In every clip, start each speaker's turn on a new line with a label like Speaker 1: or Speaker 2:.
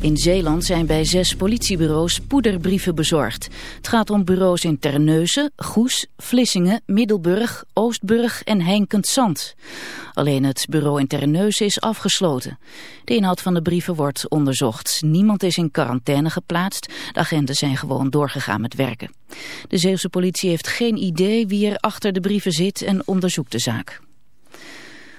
Speaker 1: In Zeeland zijn bij zes politiebureaus poederbrieven bezorgd. Het gaat om bureaus in Terneuzen, Goes, Vlissingen, Middelburg, Oostburg en Heinkensand. Alleen het bureau in Terneuzen is afgesloten. De inhoud van de brieven wordt onderzocht. Niemand is in quarantaine geplaatst. De agenten zijn gewoon doorgegaan met werken. De Zeeuwse politie heeft geen idee wie er achter de brieven zit en onderzoekt de zaak.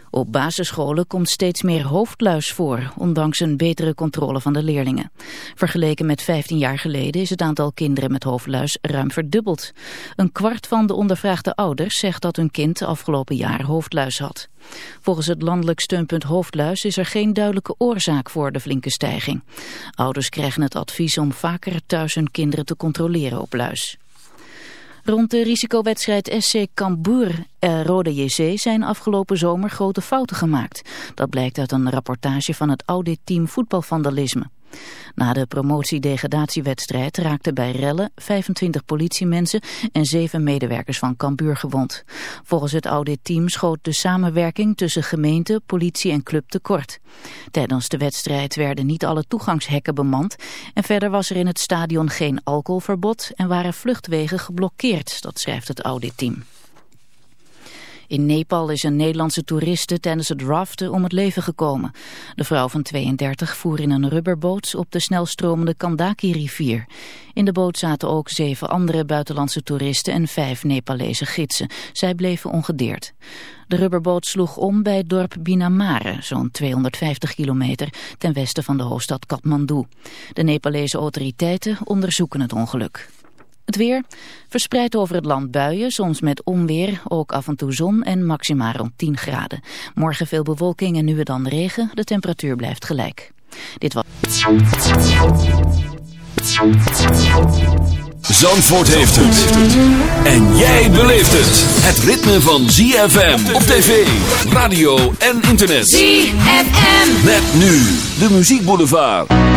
Speaker 1: Op basisscholen komt steeds meer hoofdluis voor, ondanks een betere controle van de leerlingen. Vergeleken met 15 jaar geleden is het aantal kinderen met hoofdluis ruim verdubbeld. Een kwart van de ondervraagde ouders zegt dat hun kind afgelopen jaar hoofdluis had. Volgens het landelijk steunpunt hoofdluis is er geen duidelijke oorzaak voor de flinke stijging. Ouders krijgen het advies om vaker thuis hun kinderen te controleren op luis. Rond de risicowedstrijd SC Cambuur eh, Rode JC zijn afgelopen zomer grote fouten gemaakt. Dat blijkt uit een rapportage van het auditteam voetbalvandalisme. Na de promotie-degradatiewedstrijd raakten bij rellen 25 politiemensen en 7 medewerkers van Cambuur gewond. Volgens het auditteam schoot de samenwerking tussen gemeente, politie en club tekort. Tijdens de wedstrijd werden niet alle toegangshekken bemand en verder was er in het stadion geen alcoholverbod en waren vluchtwegen geblokkeerd, dat schrijft het auditteam. In Nepal is een Nederlandse toeriste tijdens het raften om het leven gekomen. De vrouw van 32 voer in een rubberboot op de snelstromende Kandaki-rivier. In de boot zaten ook zeven andere buitenlandse toeristen en vijf Nepalese gidsen. Zij bleven ongedeerd. De rubberboot sloeg om bij het dorp Binamare, zo'n 250 kilometer ten westen van de hoofdstad Kathmandu. De Nepalese autoriteiten onderzoeken het ongeluk. Het weer verspreid over het land buien, soms met onweer, ook af en toe zon en maximaal rond 10 graden. Morgen veel bewolking en nu en dan regen, de temperatuur blijft gelijk. Dit was...
Speaker 2: Zandvoort heeft het. En jij beleeft het. Het ritme van ZFM op tv, radio en internet.
Speaker 3: ZFM.
Speaker 2: Met nu de muziekboulevard.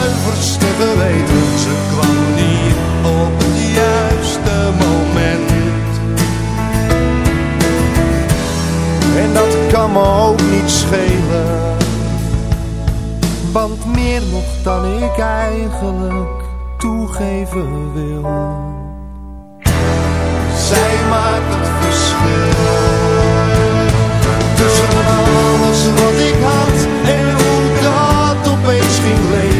Speaker 4: zuiverste geweten. Ze kwam niet op het juiste moment. En dat kan me ook niet schelen. Want meer nog dan ik eigenlijk toegeven wil. Zij maakt het verschil. Tussen alles wat ik had en hoe dat opeens ging leven.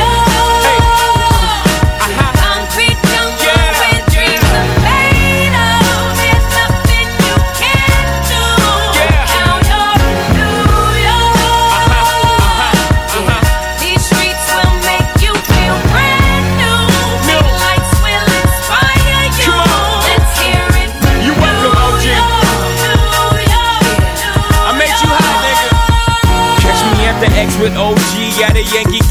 Speaker 5: Yankee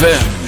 Speaker 6: ZFM.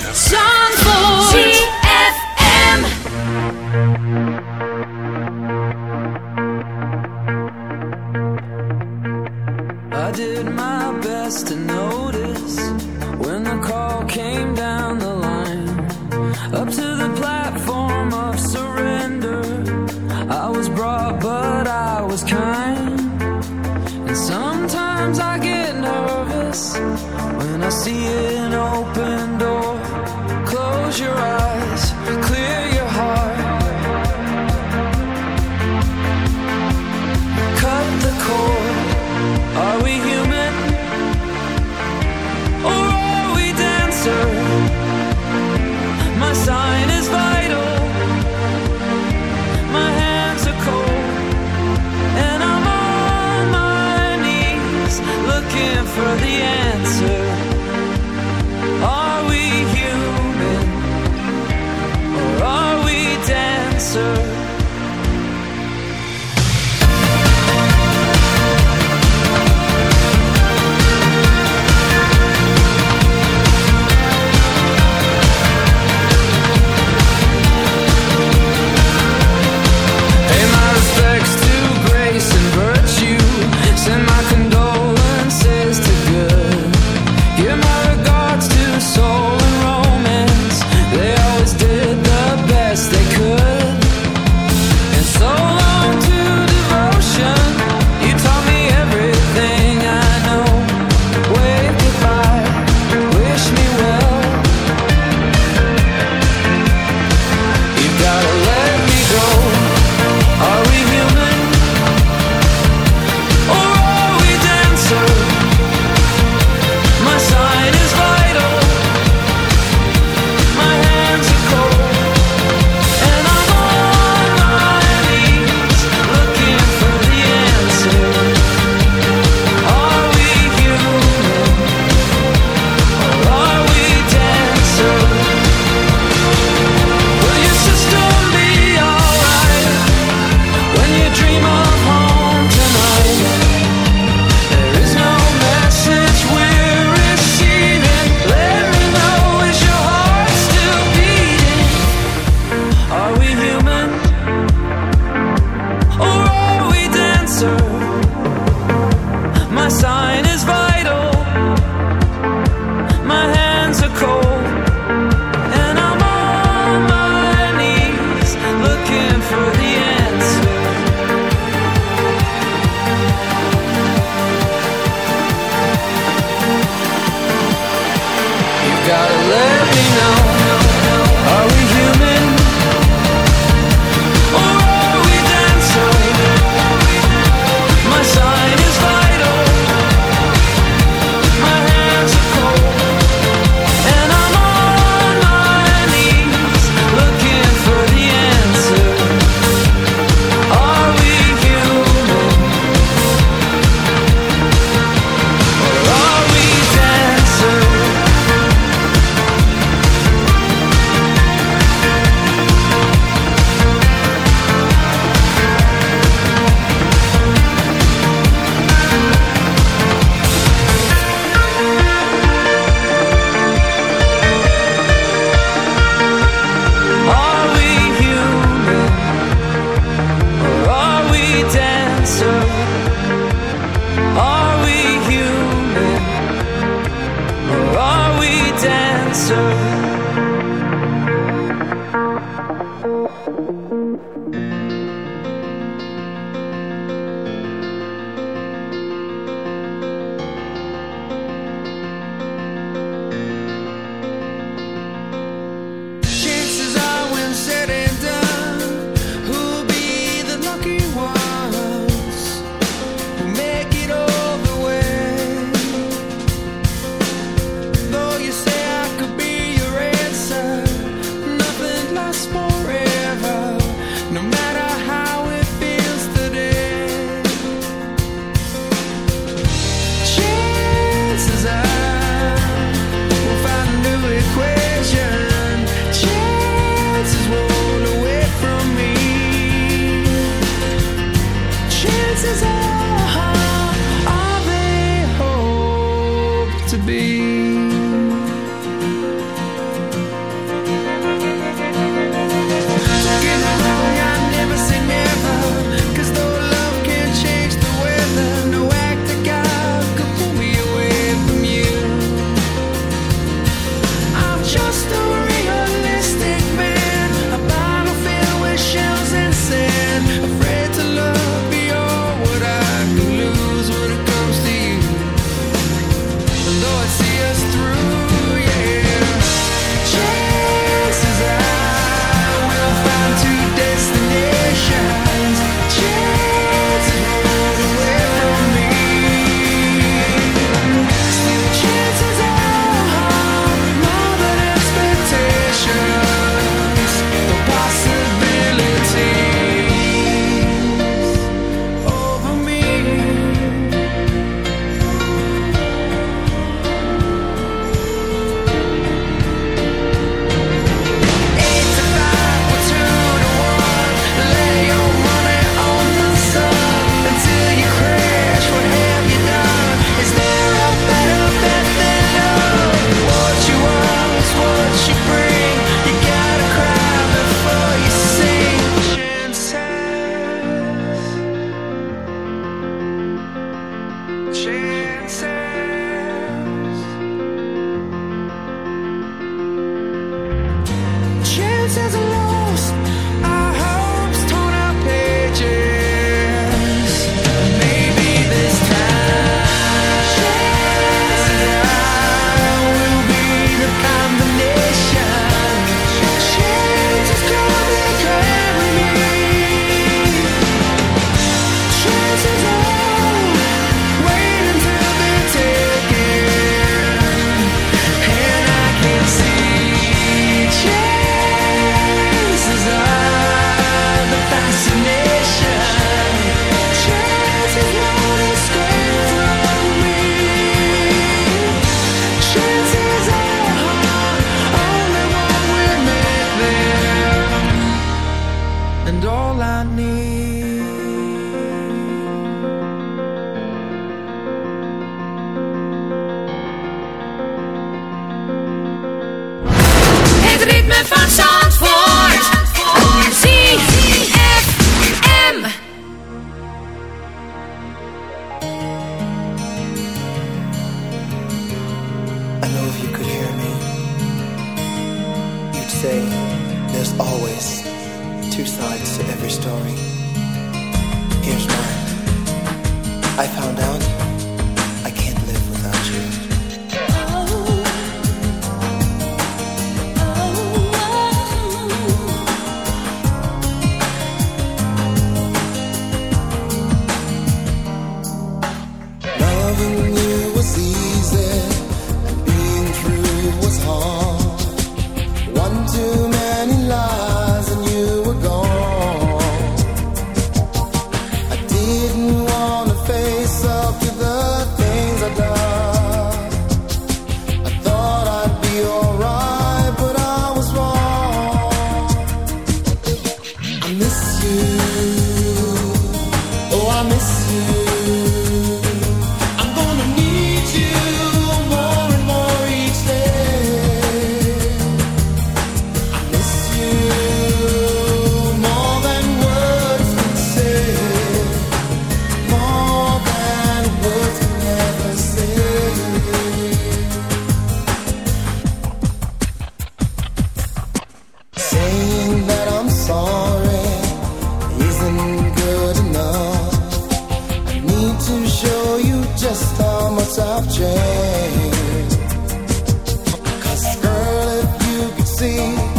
Speaker 7: see.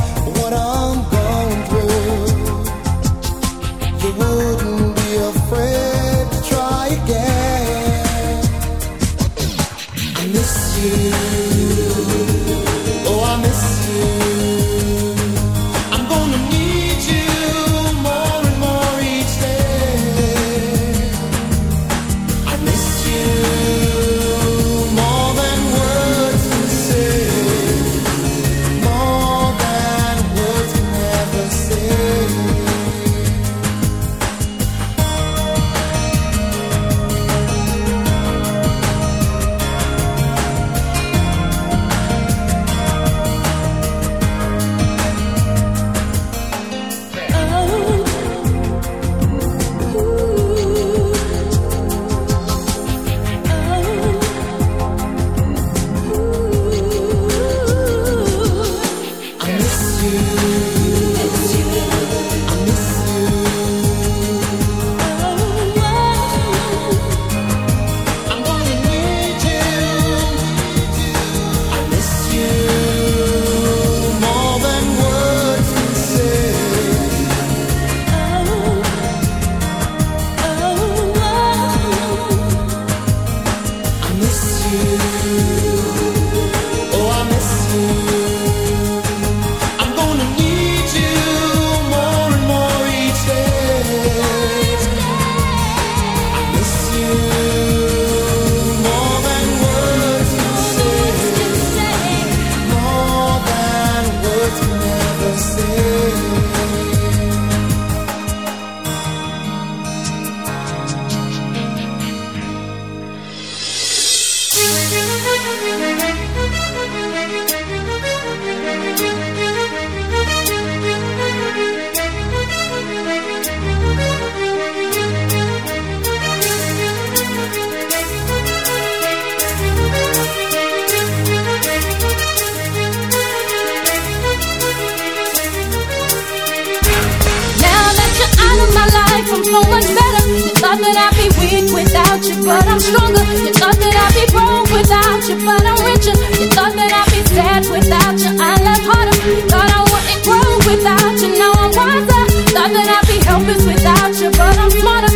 Speaker 2: thought that
Speaker 3: I'd be weak without you, but I'm stronger. You thought that I'd be broke without you, but I'm richer. You thought that I'd be sad without you, I love harder. You thought I wouldn't grow without you, now I'm wiser. Thought that I'd be helpless without you, but I'm smarter.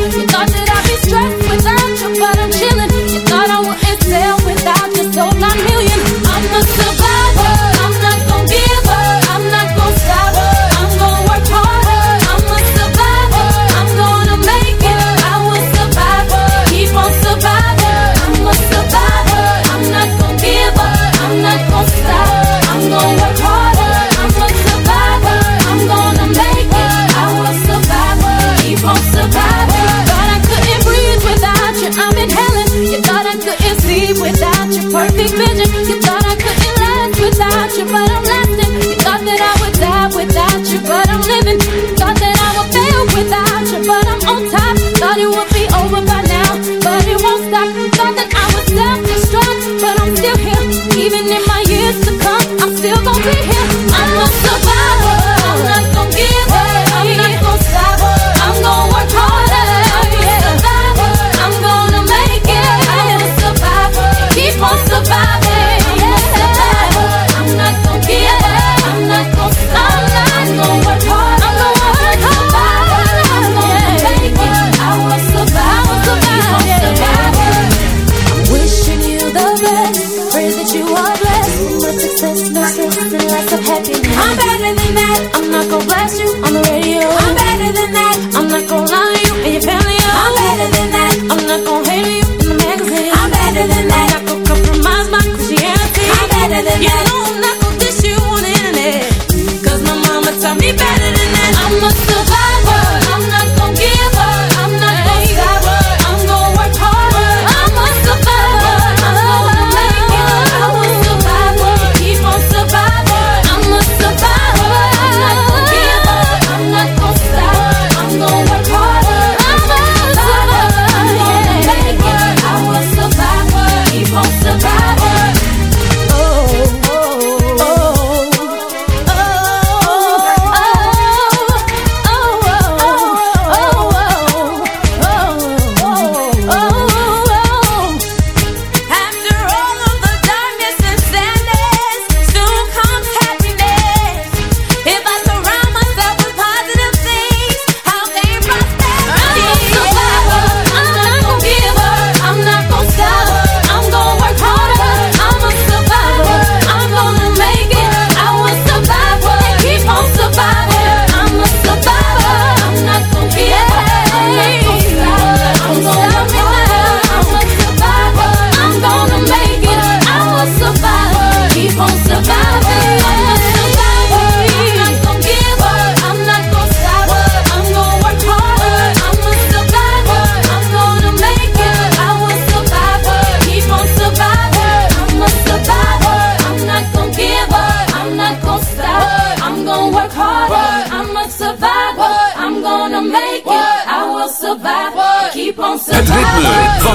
Speaker 3: but I'm living. Thought that I would fail without you, but I'm on top. Thought it would be over by now, but it won't stop. Thought that I would self-destruct, but I'm still here, even in my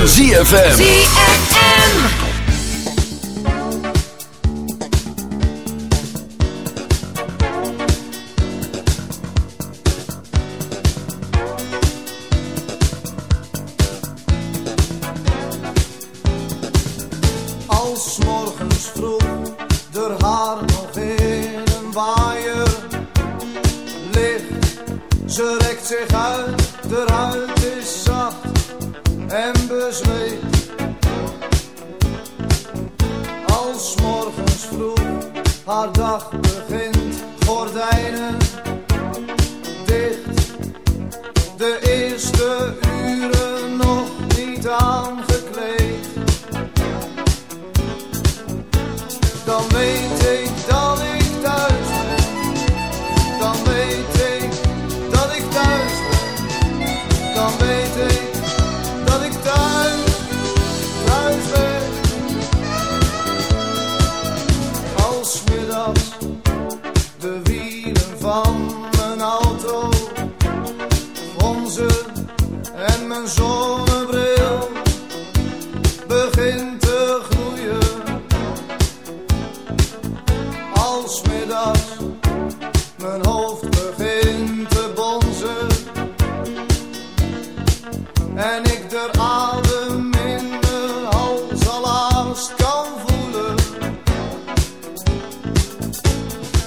Speaker 2: ZFM.
Speaker 8: ZFM.